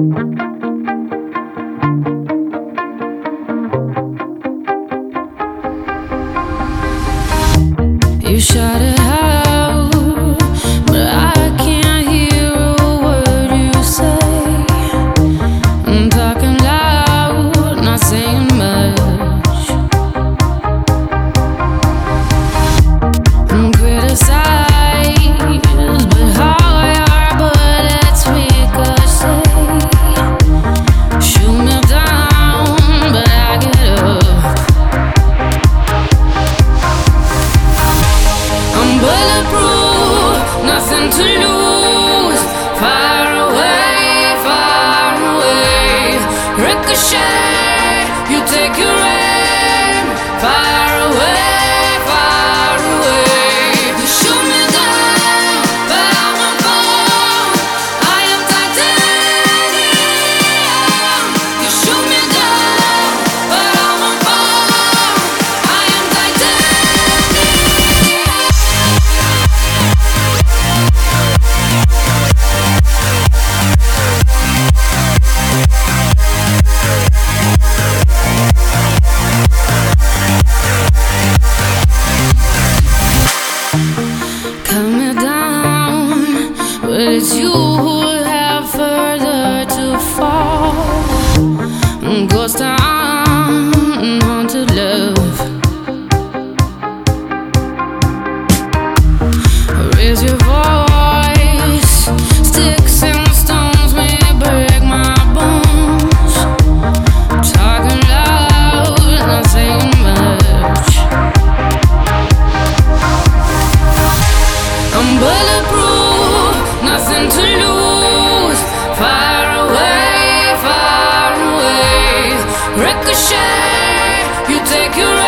You shot it. Ricochet, you take your you have further to fall. Haunted love. Raise your voice, sticks and stones may break my bones. Talking loud, not saying much. I'm bulletproof. Ricochet, you take your